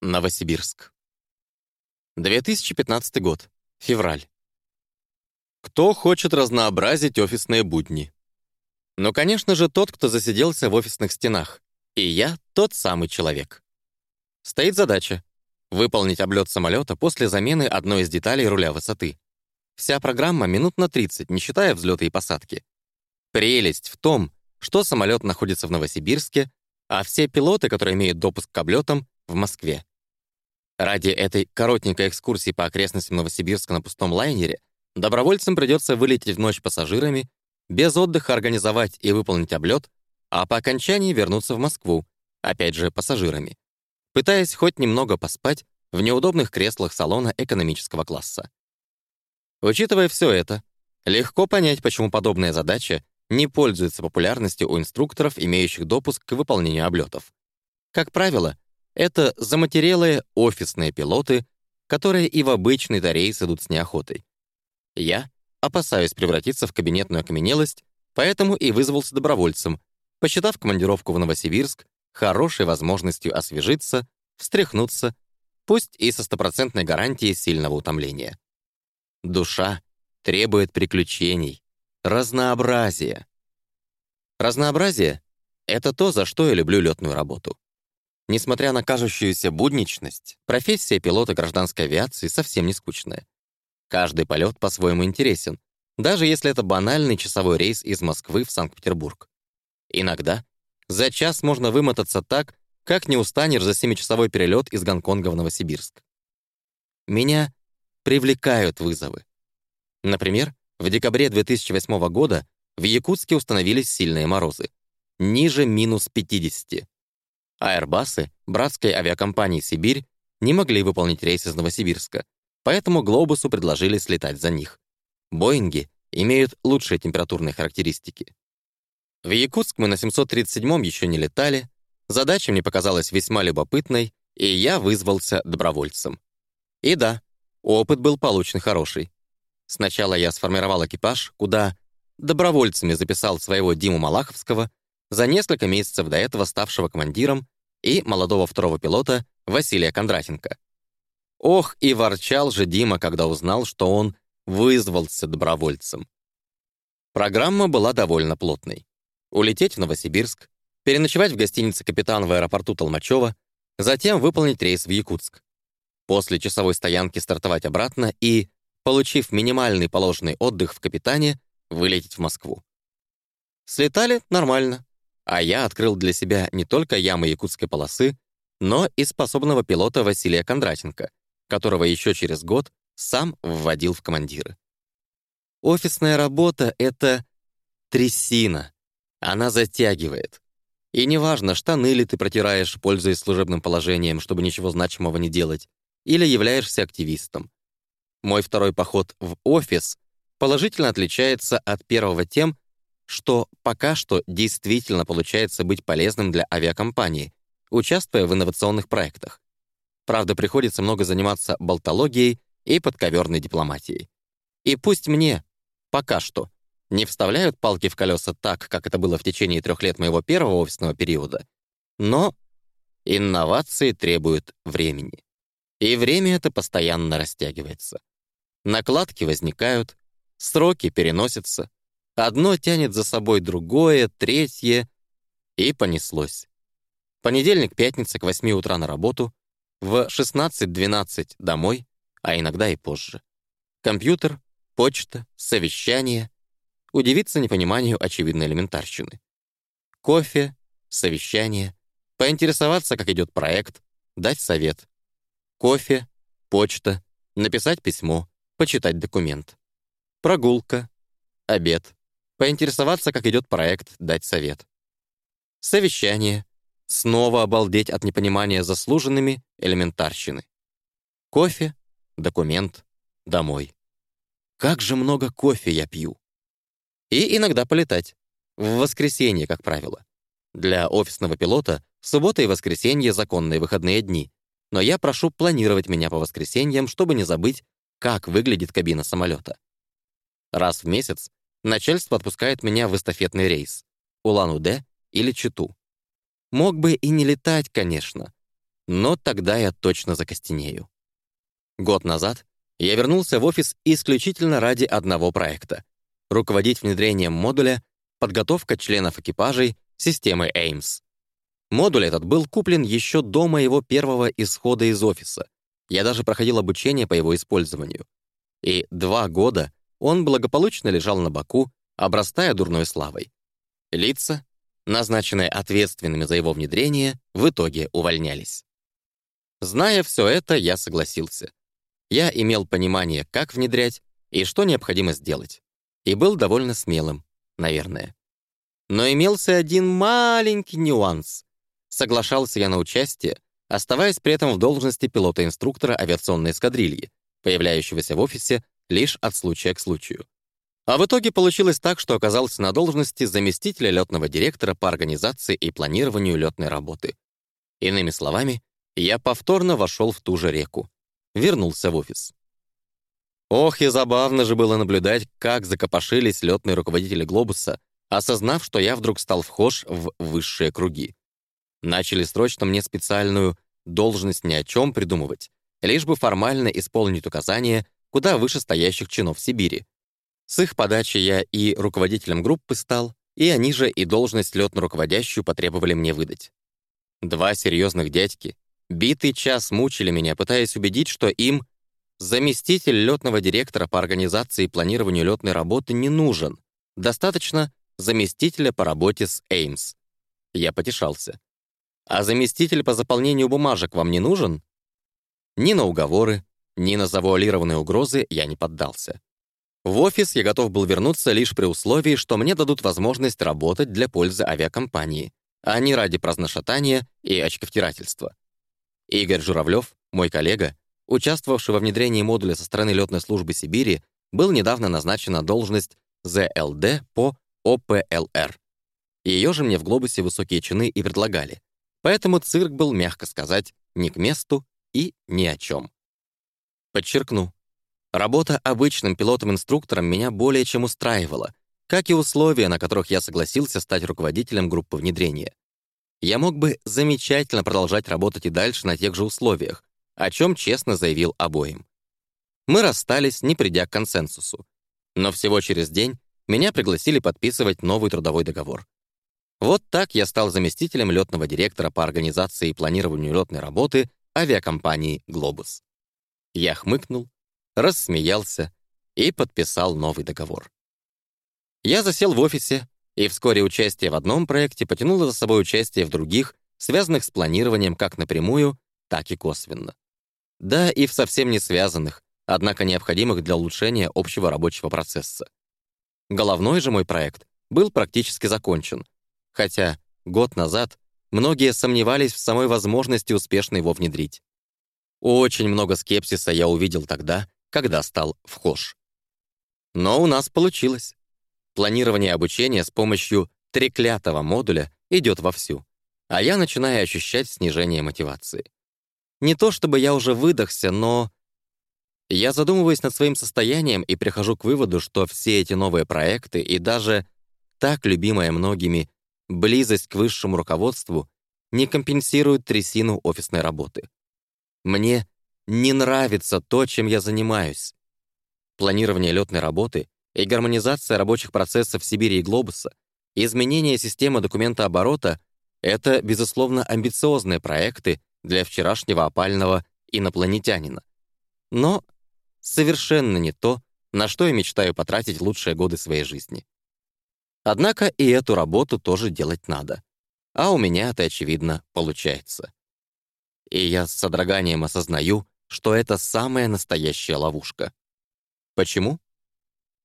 Новосибирск. 2015 год. Февраль. Кто хочет разнообразить офисные будни? Ну, конечно же, тот, кто засиделся в офисных стенах. И я тот самый человек. Стоит задача — выполнить облет самолета после замены одной из деталей руля высоты. Вся программа минут на 30, не считая взлета и посадки. Прелесть в том, что самолет находится в Новосибирске, а все пилоты, которые имеют допуск к облетам, в Москве. Ради этой коротенькой экскурсии по окрестностям Новосибирска на пустом лайнере добровольцам придется вылететь в ночь пассажирами, без отдыха организовать и выполнить облет, а по окончании вернуться в Москву, опять же пассажирами, пытаясь хоть немного поспать в неудобных креслах салона экономического класса. Учитывая все это, легко понять, почему подобная задача не пользуется популярностью у инструкторов, имеющих допуск к выполнению облетов. Как правило, это заматерелые офисные пилоты, которые и в обычный рейс идут с неохотой. Я опасаюсь превратиться в кабинетную окаменелость, поэтому и вызвался добровольцем, посчитав командировку в Новосибирск хорошей возможностью освежиться, встряхнуться, пусть и со стопроцентной гарантией сильного утомления. Душа требует приключений, разнообразия. Разнообразие — это то, за что я люблю летную работу. Несмотря на кажущуюся будничность, профессия пилота гражданской авиации совсем не скучная. Каждый полет по-своему интересен, даже если это банальный часовой рейс из Москвы в Санкт-Петербург. Иногда за час можно вымотаться так, как не устанешь за семичасовой перелет из Гонконга в Новосибирск. Меня привлекают вызовы. Например, в декабре 2008 года в Якутске установились сильные морозы. Ниже минус 50. Аэрбасы братской авиакомпании «Сибирь» не могли выполнить рейс из Новосибирска, поэтому «Глобусу» предложили слетать за них. «Боинги» имеют лучшие температурные характеристики. В Якутск мы на 737-м еще не летали, задача мне показалась весьма любопытной, и я вызвался добровольцем. И да, опыт был получен хороший. Сначала я сформировал экипаж, куда добровольцами записал своего Диму Малаховского, за несколько месяцев до этого ставшего командиром, и молодого второго пилота Василия Кондратенко. Ох, и ворчал же Дима, когда узнал, что он вызвался добровольцем. Программа была довольно плотной. Улететь в Новосибирск, переночевать в гостинице «Капитан» в аэропорту Толмачева, затем выполнить рейс в Якутск. После часовой стоянки стартовать обратно и, получив минимальный положенный отдых в «Капитане», вылететь в Москву. Слетали нормально а я открыл для себя не только ямы якутской полосы, но и способного пилота Василия Кондратенко, которого еще через год сам вводил в командиры. Офисная работа — это трясина. Она затягивает. И неважно, штаны ли ты протираешь, пользуясь служебным положением, чтобы ничего значимого не делать, или являешься активистом. Мой второй поход в офис положительно отличается от первого тем, что пока что действительно получается быть полезным для авиакомпании, участвуя в инновационных проектах. Правда, приходится много заниматься болтологией и подковерной дипломатией. И пусть мне, пока что, не вставляют палки в колеса так, как это было в течение трех лет моего первого офисного периода, но инновации требуют времени. И время это постоянно растягивается. Накладки возникают, сроки переносятся, Одно тянет за собой другое, третье, и понеслось. Понедельник, пятница к 8 утра на работу, в 16-12 домой, а иногда и позже. Компьютер, почта, совещание. Удивиться непониманию очевидной элементарщины. Кофе, совещание, поинтересоваться, как идет проект, дать совет. Кофе, почта, написать письмо, почитать документ. Прогулка, обед, Поинтересоваться, как идет проект, дать совет. Совещание. Снова обалдеть от непонимания заслуженными элементарщины. Кофе, документ, домой. Как же много кофе я пью. И иногда полетать. В воскресенье, как правило. Для офисного пилота суббота и воскресенье — законные выходные дни, но я прошу планировать меня по воскресеньям, чтобы не забыть, как выглядит кабина самолета. Раз в месяц Начальство отпускает меня в эстафетный рейс. Улан-Удэ или Читу. Мог бы и не летать, конечно. но тогда я точно закостенею. Год назад я вернулся в офис исключительно ради одного проекта — руководить внедрением модуля «Подготовка членов экипажей» системы AIMS. Модуль этот был куплен еще до моего первого исхода из офиса. Я даже проходил обучение по его использованию. И два года он благополучно лежал на боку, обрастая дурной славой. Лица, назначенные ответственными за его внедрение, в итоге увольнялись. Зная все это, я согласился. Я имел понимание, как внедрять и что необходимо сделать. И был довольно смелым, наверное. Но имелся один маленький нюанс. Соглашался я на участие, оставаясь при этом в должности пилота-инструктора авиационной эскадрильи, появляющегося в офисе лишь от случая к случаю. А в итоге получилось так, что оказался на должности заместителя летного директора по организации и планированию летной работы. Иными словами, я повторно вошел в ту же реку. Вернулся в офис. Ох, и забавно же было наблюдать, как закопошились летные руководители «Глобуса», осознав, что я вдруг стал вхож в высшие круги. Начали срочно мне специальную должность ни о чем придумывать, лишь бы формально исполнить указания куда выше стоящих чинов Сибири. С их подачи я и руководителем группы стал, и они же и должность летно-руководящую потребовали мне выдать. Два серьезных дядьки битый час мучили меня, пытаясь убедить, что им заместитель летного директора по организации и планированию летной работы не нужен. Достаточно заместителя по работе с Эймс. Я потешался. А заместитель по заполнению бумажек вам не нужен? Ни на уговоры, ни на завуалированные угрозы я не поддался. В офис я готов был вернуться лишь при условии, что мне дадут возможность работать для пользы авиакомпании, а не ради праздношатания и очковтирательства. Игорь Журавлев, мой коллега, участвовавший во внедрении модуля со стороны летной службы Сибири, был недавно назначен на должность ЗЛД по ОПЛР. Ее же мне в «Глобусе» высокие чины и предлагали. Поэтому цирк был, мягко сказать, не к месту и ни о чем. Подчеркну, работа обычным пилотом-инструктором меня более чем устраивала, как и условия, на которых я согласился стать руководителем группы внедрения. Я мог бы замечательно продолжать работать и дальше на тех же условиях, о чем честно заявил обоим. Мы расстались, не придя к консенсусу. Но всего через день меня пригласили подписывать новый трудовой договор. Вот так я стал заместителем летного директора по организации и планированию летной работы авиакомпании «Глобус». Я хмыкнул, рассмеялся и подписал новый договор. Я засел в офисе, и вскоре участие в одном проекте потянуло за собой участие в других, связанных с планированием как напрямую, так и косвенно. Да, и в совсем не связанных, однако необходимых для улучшения общего рабочего процесса. Головной же мой проект был практически закончен, хотя год назад многие сомневались в самой возможности успешно его внедрить. Очень много скепсиса я увидел тогда, когда стал вхож. Но у нас получилось. Планирование обучения с помощью треклятого модуля идет вовсю, а я начинаю ощущать снижение мотивации. Не то чтобы я уже выдохся, но... Я задумываюсь над своим состоянием и прихожу к выводу, что все эти новые проекты и даже так любимая многими близость к высшему руководству не компенсируют трясину офисной работы. Мне не нравится то, чем я занимаюсь. Планирование летной работы и гармонизация рабочих процессов Сибири и Глобуса, изменение системы документооборота — это, безусловно, амбициозные проекты для вчерашнего опального инопланетянина. Но совершенно не то, на что я мечтаю потратить лучшие годы своей жизни. Однако и эту работу тоже делать надо. А у меня это, очевидно, получается и я с содроганием осознаю, что это самая настоящая ловушка. Почему?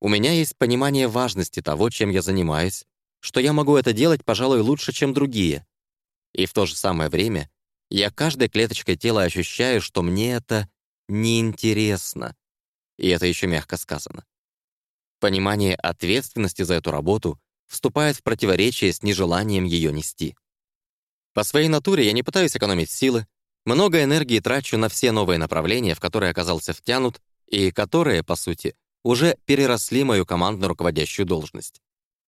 У меня есть понимание важности того, чем я занимаюсь, что я могу это делать, пожалуй, лучше, чем другие. И в то же самое время я каждой клеточкой тела ощущаю, что мне это неинтересно. И это еще мягко сказано. Понимание ответственности за эту работу вступает в противоречие с нежеланием ее нести. По своей натуре я не пытаюсь экономить силы, много энергии трачу на все новые направления, в которые оказался втянут, и которые, по сути, уже переросли мою командно-руководящую должность.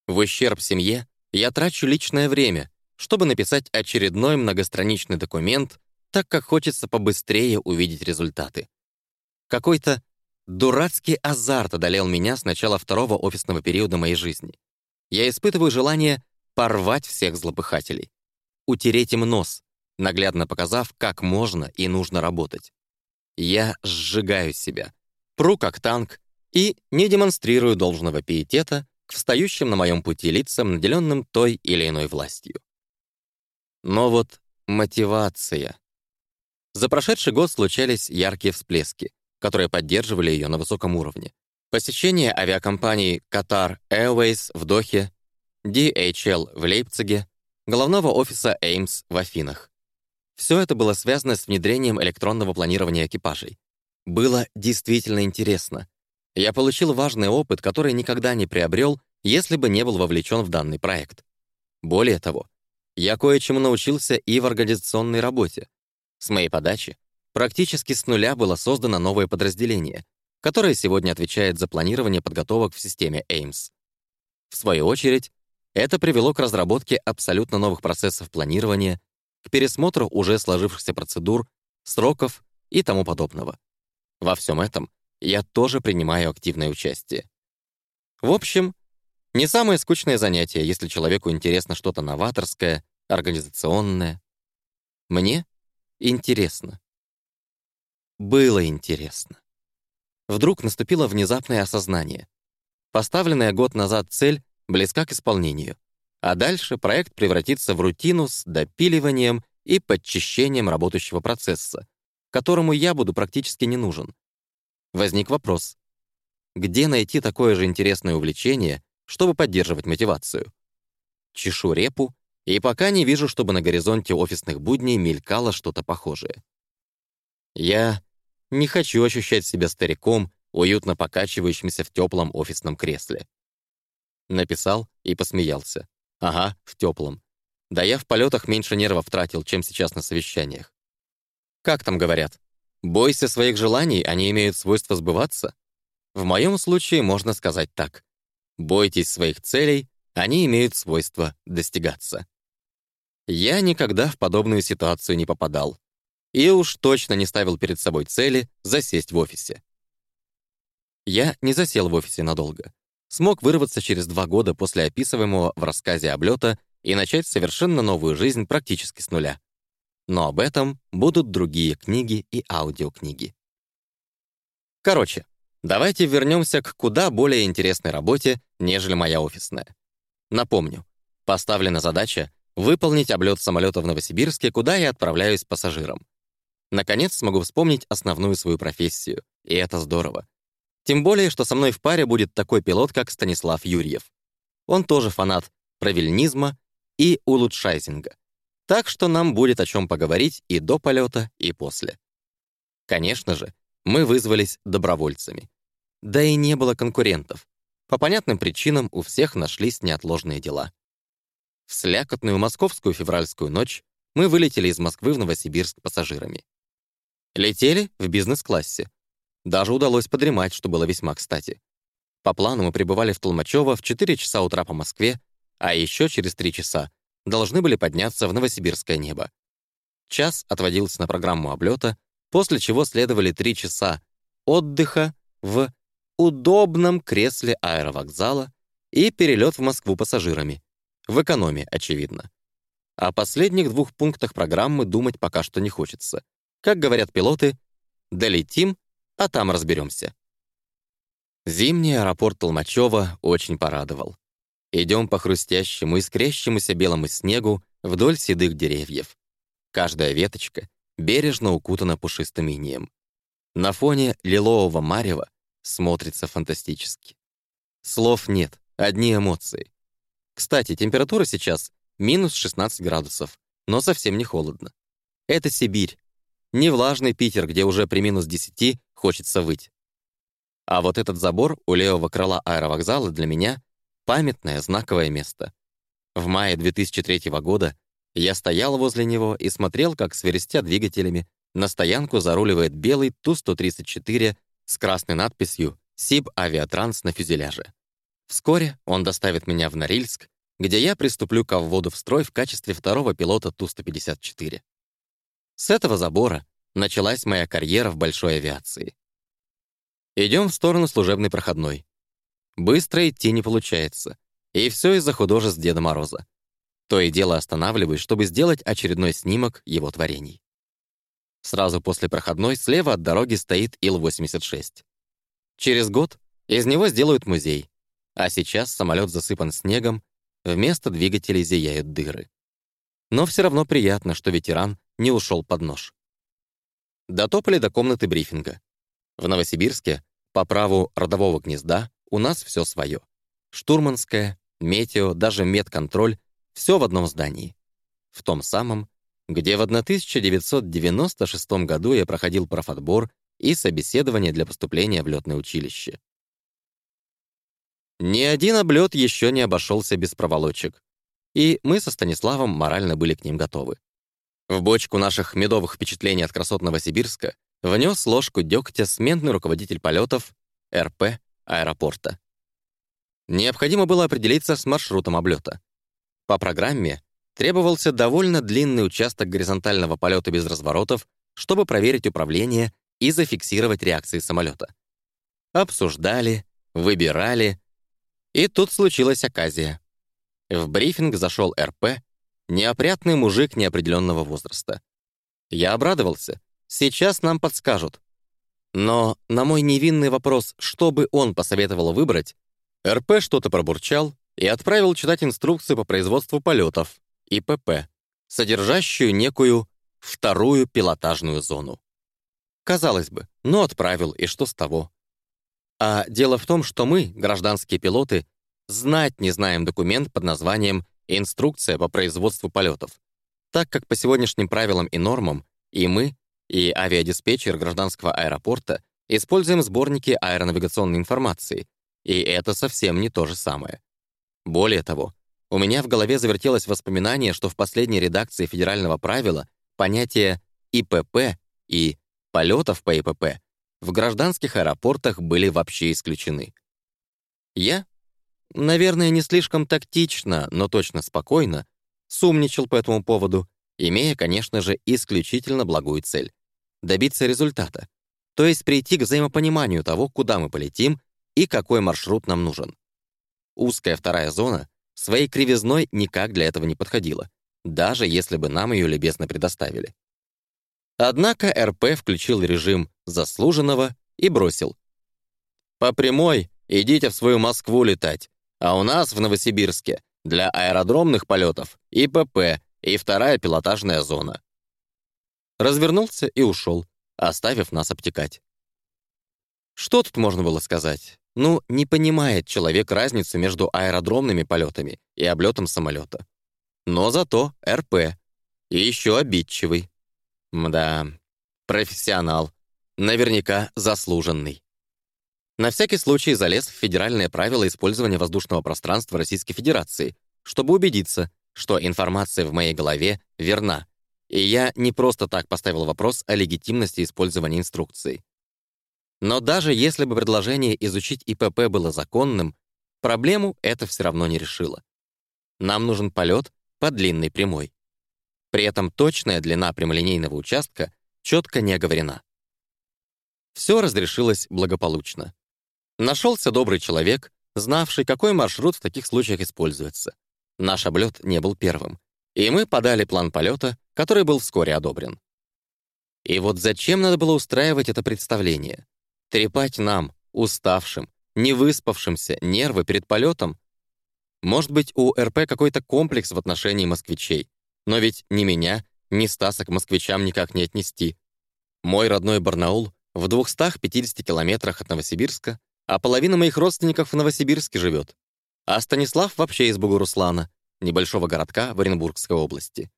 В ущерб семье я трачу личное время, чтобы написать очередной многостраничный документ так как хочется побыстрее увидеть результаты. Какой-то дурацкий азарт одолел меня с начала второго офисного периода моей жизни. Я испытываю желание порвать всех злопыхателей, утереть им нос, наглядно показав, как можно и нужно работать. Я сжигаю себя, пру как танк и не демонстрирую должного пиетета к встающим на моем пути лицам, наделенным той или иной властью. Но вот мотивация. За прошедший год случались яркие всплески, которые поддерживали ее на высоком уровне. Посещение авиакомпаний Qatar Airways в Дохе, DHL в Лейпциге, головного офиса Ames в Афинах. Все это было связано с внедрением электронного планирования экипажей. Было действительно интересно. Я получил важный опыт, который никогда не приобрел, если бы не был вовлечен в данный проект. Более того, я кое-чему научился и в организационной работе. С моей подачи практически с нуля было создано новое подразделение, которое сегодня отвечает за планирование подготовок в системе AIMS. В свою очередь, это привело к разработке абсолютно новых процессов планирования, к пересмотру уже сложившихся процедур, сроков и тому подобного. Во всем этом я тоже принимаю активное участие. В общем, не самое скучное занятие, если человеку интересно что-то новаторское, организационное. Мне интересно. Было интересно. Вдруг наступило внезапное осознание. Поставленная год назад цель близка к исполнению, а дальше проект превратится в рутину с допиливанием и подчищением работающего процесса, которому я буду практически не нужен. Возник вопрос. Где найти такое же интересное увлечение, чтобы поддерживать мотивацию? Чешу репу, и пока не вижу, чтобы на горизонте офисных будней мелькало что-то похожее. Я не хочу ощущать себя стариком, уютно покачивающимся в теплом офисном кресле. Написал и посмеялся. Ага, в теплом. Да я в полетах меньше нервов тратил, чем сейчас на совещаниях. Как там говорят? Бойся своих желаний, они имеют свойство сбываться? В моем случае можно сказать так. Бойтесь своих целей, они имеют свойство достигаться. Я никогда в подобную ситуацию не попадал. И уж точно не ставил перед собой цели засесть в офисе. Я не засел в офисе надолго. Смог вырваться через два года после описываемого в рассказе облета и начать совершенно новую жизнь практически с нуля. Но об этом будут другие книги и аудиокниги. Короче, давайте вернемся к куда более интересной работе, нежели моя офисная. Напомню, поставлена задача выполнить облет самолета в Новосибирске, куда я отправляюсь пассажиром. Наконец смогу вспомнить основную свою профессию, и это здорово. Тем более, что со мной в паре будет такой пилот, как Станислав Юрьев. Он тоже фанат правильнизма и улучшайзинга. Так что нам будет о чем поговорить и до полета, и после. Конечно же, мы вызвались добровольцами. Да и не было конкурентов. По понятным причинам у всех нашлись неотложные дела. В слякотную московскую февральскую ночь мы вылетели из Москвы в Новосибирск пассажирами. Летели в бизнес-классе. Даже удалось подремать, что было весьма кстати. По плану мы прибывали в Толмачево в 4 часа утра по Москве, а еще через 3 часа должны были подняться в новосибирское небо. Час отводился на программу облета, после чего следовали 3 часа отдыха в удобном кресле аэровокзала и перелет в Москву пассажирами. В экономе, очевидно. О последних двух пунктах программы думать пока что не хочется. Как говорят пилоты, долетим, а там разберемся. Зимний аэропорт Толмачева очень порадовал. Идем по хрустящему, искрящемуся белому снегу вдоль седых деревьев. Каждая веточка бережно укутана пушистым инеем. На фоне лилового марева смотрится фантастически. Слов нет, одни эмоции. Кстати, температура сейчас минус 16 градусов, но совсем не холодно. Это Сибирь. Не влажный Питер, где уже при минус 10 хочется выть. А вот этот забор у левого крыла аэровокзала для меня — памятное знаковое место. В мае 2003 года я стоял возле него и смотрел, как, свирестя двигателями, на стоянку заруливает белый Ту-134 с красной надписью «Сиб Авиатранс» на фюзеляже. Вскоре он доставит меня в Норильск, где я приступлю к вводу в строй в качестве второго пилота Ту-154. С этого забора началась моя карьера в большой авиации. Идем в сторону служебной проходной. Быстро идти не получается. И все из-за художеств Деда Мороза. То и дело останавливаюсь, чтобы сделать очередной снимок его творений. Сразу после проходной слева от дороги стоит Ил-86. Через год из него сделают музей, а сейчас самолет засыпан снегом, вместо двигателей зияют дыры. Но все равно приятно, что ветеран не ушел под нож. Дотопали до комнаты брифинга. В Новосибирске, по праву родового гнезда, у нас все свое. Штурманское, метео, даже медконтроль — все в одном здании. В том самом, где в 1996 году я проходил профотбор и собеседование для поступления в летное училище. Ни один облет еще не обошелся без проволочек, и мы со Станиславом морально были к ним готовы. В бочку наших медовых впечатлений от красот Новосибирска внес ложку дегтя сменный руководитель полетов РП аэропорта. Необходимо было определиться с маршрутом облета. По программе требовался довольно длинный участок горизонтального полета без разворотов, чтобы проверить управление и зафиксировать реакции самолета. Обсуждали, выбирали, и тут случилась оказия. В брифинг зашел РП, неопрятный мужик неопределенного возраста. Я обрадовался. Сейчас нам подскажут. Но на мой невинный вопрос, что бы он посоветовал выбрать, РП что-то пробурчал и отправил читать инструкцию по производству полетов, ИПП, содержащую некую вторую пилотажную зону. Казалось бы, ну отправил, и что с того? А дело в том, что мы, гражданские пилоты, знать не знаем документ под названием «Инструкция по производству полетов», так как по сегодняшним правилам и нормам и мы, и авиадиспетчер гражданского аэропорта используем сборники аэронавигационной информации, и это совсем не то же самое. Более того, у меня в голове завертелось воспоминание, что в последней редакции федерального правила понятие ИПП и полетов по ИПП в гражданских аэропортах были вообще исключены. Я, наверное, не слишком тактично, но точно спокойно, сумничал по этому поводу, имея, конечно же, исключительно благую цель — добиться результата, то есть прийти к взаимопониманию того, куда мы полетим и какой маршрут нам нужен. Узкая вторая зона своей кривизной никак для этого не подходила, даже если бы нам ее любезно предоставили. Однако РП включил режим заслуженного и бросил. «По прямой идите в свою Москву летать, а у нас в Новосибирске для аэродромных полетов ИПП и вторая пилотажная зона». Развернулся и ушел, оставив нас обтекать. Что тут можно было сказать? Ну, не понимает человек разницу между аэродромными полетами и облетом самолета. Но зато РП. И еще обидчивый. Мда, профессионал. Наверняка заслуженный. На всякий случай залез в федеральное правило использования воздушного пространства Российской Федерации, чтобы убедиться, что информация в моей голове верна, и я не просто так поставил вопрос о легитимности использования инструкции. Но даже если бы предложение изучить ИПП было законным, проблему это все равно не решило. Нам нужен полет по длинной прямой. При этом точная длина прямолинейного участка четко не оговорена. Все разрешилось благополучно. Нашелся добрый человек, знавший, какой маршрут в таких случаях используется. Наш облет не был первым, и мы подали план полета, который был вскоре одобрен. И вот зачем надо было устраивать это представление? Трепать нам, уставшим, невыспавшимся, нервы перед полетом? Может быть, у РП какой-то комплекс в отношении москвичей. Но ведь ни меня, ни Стаса к москвичам никак не отнести. Мой родной Барнаул в 250 километрах от Новосибирска, а половина моих родственников в Новосибирске живет. А Станислав вообще из Бугуруслана, небольшого городка в Оренбургской области.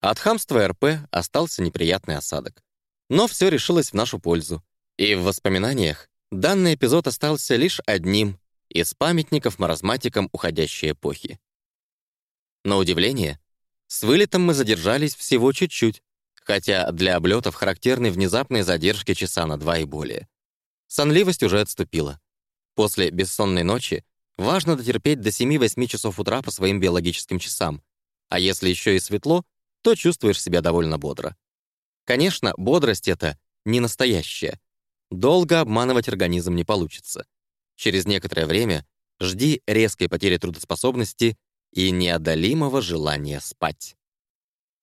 От хамства РП остался неприятный осадок. Но все решилось в нашу пользу. И в воспоминаниях данный эпизод остался лишь одним из памятников маразматикам уходящей эпохи. На удивление, с вылетом мы задержались всего чуть-чуть, хотя для облетов характерны внезапные задержки часа на два и более. Сонливость уже отступила. После бессонной ночи важно дотерпеть до 7-8 часов утра по своим биологическим часам, а если еще и светло, то чувствуешь себя довольно бодро. Конечно, бодрость это не настоящая. Долго обманывать организм не получится. Через некоторое время жди резкой потери трудоспособности и неодолимого желания спать.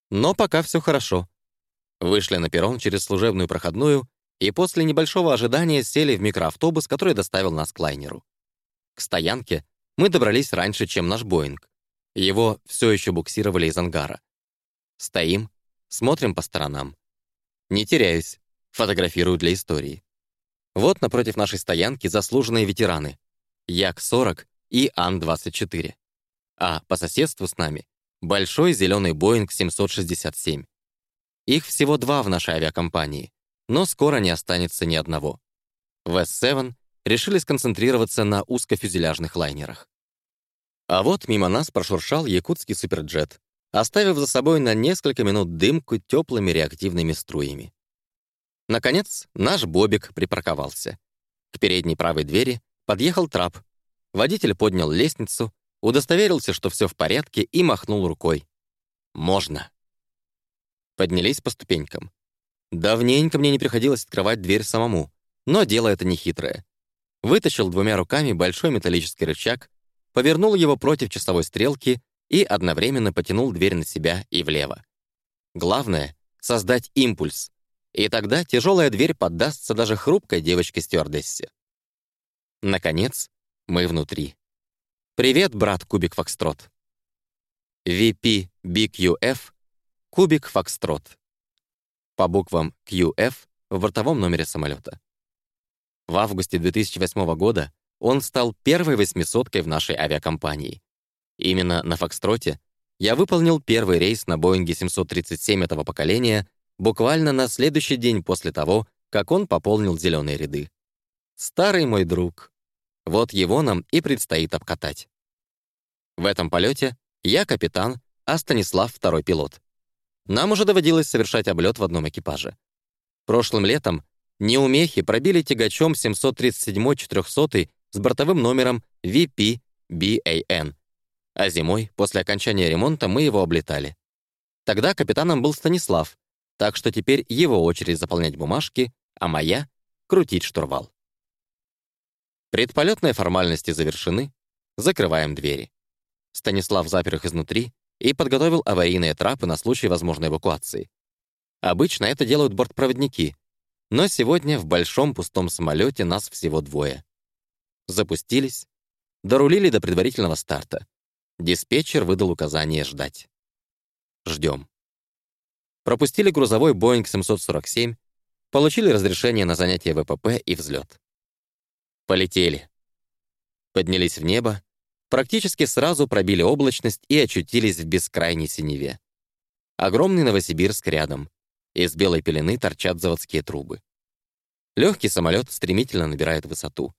Но пока все хорошо. Вышли на перрон через служебную проходную и после небольшого ожидания сели в микроавтобус, который доставил нас к лайнеру. К стоянке мы добрались раньше, чем наш Боинг. Его все еще буксировали из ангара. Стоим, смотрим по сторонам. Не теряюсь, фотографирую для истории. Вот напротив нашей стоянки заслуженные ветераны. Як-40 и Ан-24. А по соседству с нами — большой зеленый Боинг 767. Их всего два в нашей авиакомпании, но скоро не останется ни одного. В S-7 решили сконцентрироваться на узкофюзеляжных лайнерах. А вот мимо нас прошуршал якутский суперджет, оставив за собой на несколько минут дымку теплыми реактивными струями. Наконец, наш Бобик припарковался. К передней правой двери подъехал трап. Водитель поднял лестницу, удостоверился, что все в порядке, и махнул рукой. «Можно». Поднялись по ступенькам. Давненько мне не приходилось открывать дверь самому, но дело это не хитрое. Вытащил двумя руками большой металлический рычаг, повернул его против часовой стрелки и одновременно потянул дверь на себя и влево. Главное — создать импульс, и тогда тяжелая дверь поддастся даже хрупкой девочке-стюардессе. Наконец, мы внутри. «Привет, брат Кубик Фокстрот». VP BQF Кубик Фокстрот. По буквам QF в бортовом номере самолета. В августе 2008 года он стал первой восьмисоткой в нашей авиакомпании. Именно на Фокстроте я выполнил первый рейс на Боинге 737 этого поколения буквально на следующий день после того, как он пополнил зеленые ряды. Старый мой друг. Вот его нам и предстоит обкатать. В этом полете я капитан, а Станислав — второй пилот. Нам уже доводилось совершать облет в одном экипаже. Прошлым летом неумехи пробили тягачом 737-400 с бортовым номером VP-BAN, а зимой, после окончания ремонта, мы его облетали. Тогда капитаном был Станислав, так что теперь его очередь заполнять бумажки, а моя — крутить штурвал. Предполетные формальности завершены, закрываем двери. Станислав запер их изнутри и подготовил аварийные трапы на случай возможной эвакуации. Обычно это делают бортпроводники, но сегодня в большом пустом самолете нас всего двое. Запустились, дорулили до предварительного старта. Диспетчер выдал указание ждать. Ждем пропустили грузовой Boeing 747, получили разрешение на занятие ВПП и взлет. Полетели. Поднялись в небо, практически сразу пробили облачность и очутились в бескрайней синеве. Огромный Новосибирск рядом. Из белой пелены торчат заводские трубы. Легкий самолет стремительно набирает высоту.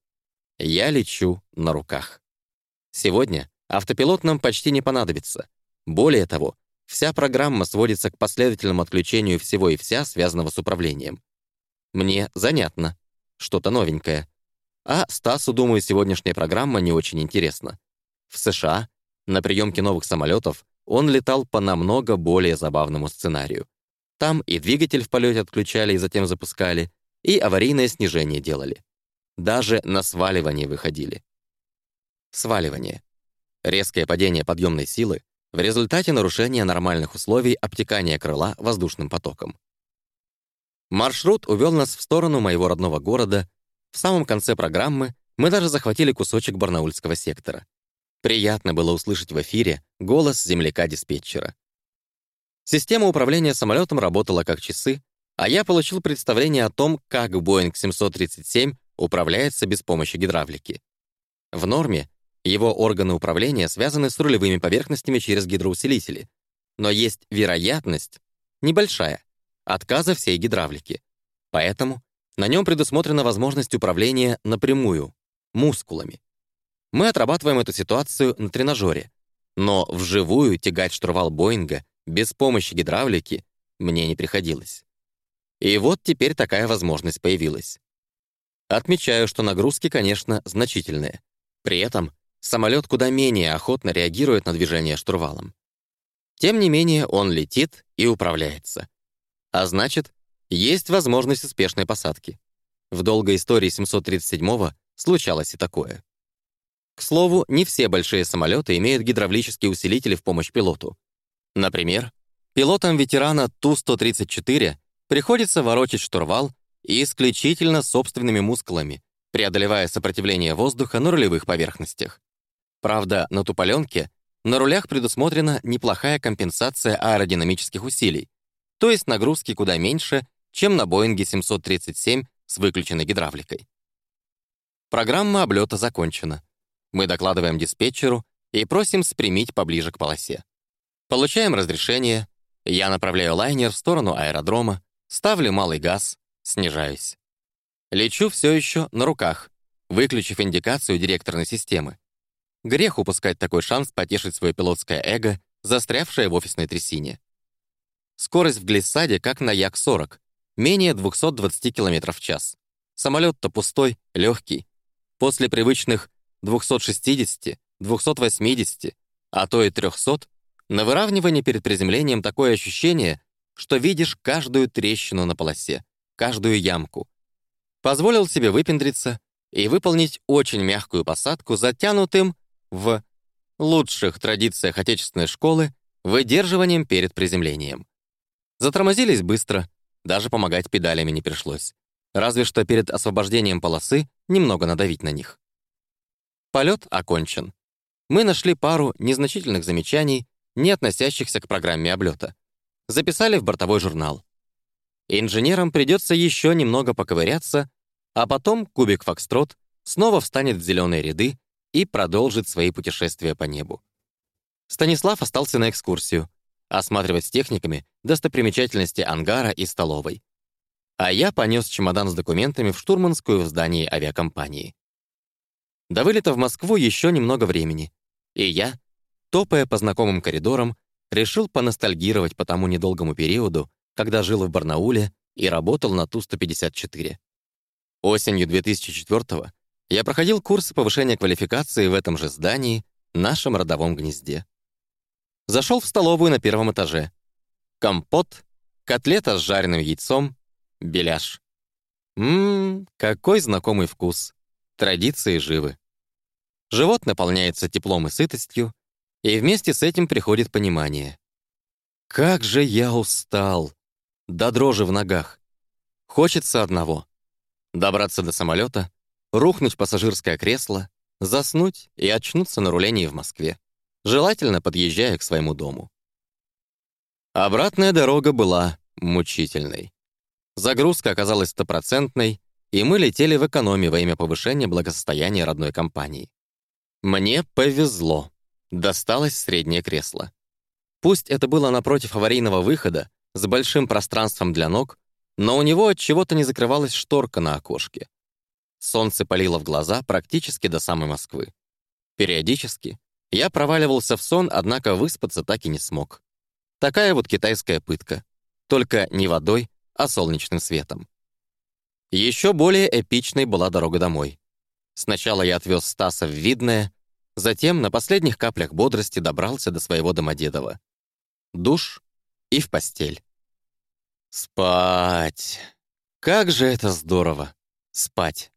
Я лечу на руках. Сегодня автопилот нам почти не понадобится. Более того, Вся программа сводится к последовательному отключению всего и вся, связанного с управлением. Мне занятно. Что-то новенькое. А Стасу, думаю, сегодняшняя программа не очень интересна. В США на приемке новых самолетов он летал по намного более забавному сценарию. Там и двигатель в полете отключали и затем запускали, и аварийное снижение делали. Даже на сваливание выходили. Сваливание. Резкое падение подъемной силы в результате нарушения нормальных условий обтекания крыла воздушным потоком. Маршрут увел нас в сторону моего родного города. В самом конце программы мы даже захватили кусочек барнаульского сектора. Приятно было услышать в эфире голос земляка-диспетчера. Система управления самолетом работала как часы, а я получил представление о том, как Boeing 737 управляется без помощи гидравлики. В норме его органы управления связаны с рулевыми поверхностями через гидроусилители. Но есть вероятность, небольшая, отказа всей гидравлики. Поэтому на нем предусмотрена возможность управления напрямую, мускулами. Мы отрабатываем эту ситуацию на тренажере, но вживую тягать штурвал Боинга без помощи гидравлики мне не приходилось. И вот теперь такая возможность появилась. Отмечаю, что нагрузки, конечно, значительные. При этом самолет куда менее охотно реагирует на движение штурвалом. Тем не менее, он летит и управляется. А значит, есть возможность успешной посадки. В долгой истории 737-го случалось и такое. К слову, не все большие самолеты имеют гидравлические усилители в помощь пилоту. Например, пилотам ветерана Ту-134 приходится ворочать штурвал исключительно собственными мускулами, преодолевая сопротивление воздуха на рулевых поверхностях. Правда, на Туполенке на рулях предусмотрена неплохая компенсация аэродинамических усилий, то есть нагрузки куда меньше, чем на Боинге 737 с выключенной гидравликой. Программа облета закончена. Мы докладываем диспетчеру и просим спрямить поближе к полосе. Получаем разрешение, я направляю лайнер в сторону аэродрома, ставлю малый газ, снижаюсь. Лечу все еще на руках, выключив индикацию директорной системы. Грех упускать такой шанс потешить свое пилотское эго, застрявшее в офисной трясине. Скорость в глиссаде как на Як-40, менее 220 км в час. Самолет-то пустой, легкий. После привычных 260, 280, а то и 300, на выравнивании перед приземлением такое ощущение, что видишь каждую трещину на полосе, каждую ямку. Позволил себе выпендриться и выполнить очень мягкую посадку затянутым в лучших традициях отечественной школы выдерживанием перед приземлением. Затормозились быстро, даже помогать педалями не пришлось. Разве что перед освобождением полосы немного надавить на них. Полет окончен. Мы нашли пару незначительных замечаний, не относящихся к программе облета. Записали в бортовой журнал. Инженерам придется еще немного поковыряться, а потом кубик Фокстрот снова встанет в зеленые ряды и продолжит свои путешествия по небу. Станислав остался на экскурсию, осматривать с техниками достопримечательности ангара и столовой. А я понес чемодан с документами в штурманскую в здании авиакомпании. До вылета в Москву еще немного времени, и я, топая по знакомым коридорам, решил поностальгировать по тому недолгому периоду, когда жил в Барнауле и работал на Ту-154. Осенью 2004 я проходил курсы повышения квалификации в этом же здании, нашем родовом гнезде. Зашел в столовую на первом этаже. Компот, котлета с жареным яйцом, беляш. Ммм, какой знакомый вкус. Традиции живы. Живот наполняется теплом и сытостью, и вместе с этим приходит понимание. Как же я устал! До дрожи в ногах. Хочется одного — добраться до самолета, рухнуть в пассажирское кресло, заснуть и очнуться на рулении в Москве, желательно подъезжая к своему дому. Обратная дорога была мучительной. Загрузка оказалась стопроцентной, и мы летели в экономе во имя повышения благосостояния родной компании. Мне повезло. Досталось среднее кресло. Пусть это было напротив аварийного выхода, с большим пространством для ног, но у него от чего-то не закрывалась шторка на окошке. Солнце палило в глаза практически до самой Москвы. Периодически я проваливался в сон, однако выспаться так и не смог. Такая вот китайская пытка. Только не водой, а солнечным светом. Еще более эпичной была дорога домой. Сначала я отвез Стаса в Видное, затем на последних каплях бодрости добрался до своего Домодедова. Душ и в постель. Спать. Как же это здорово. Спать.